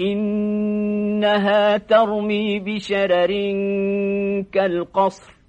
إنها ترمي بشرر كالقصر.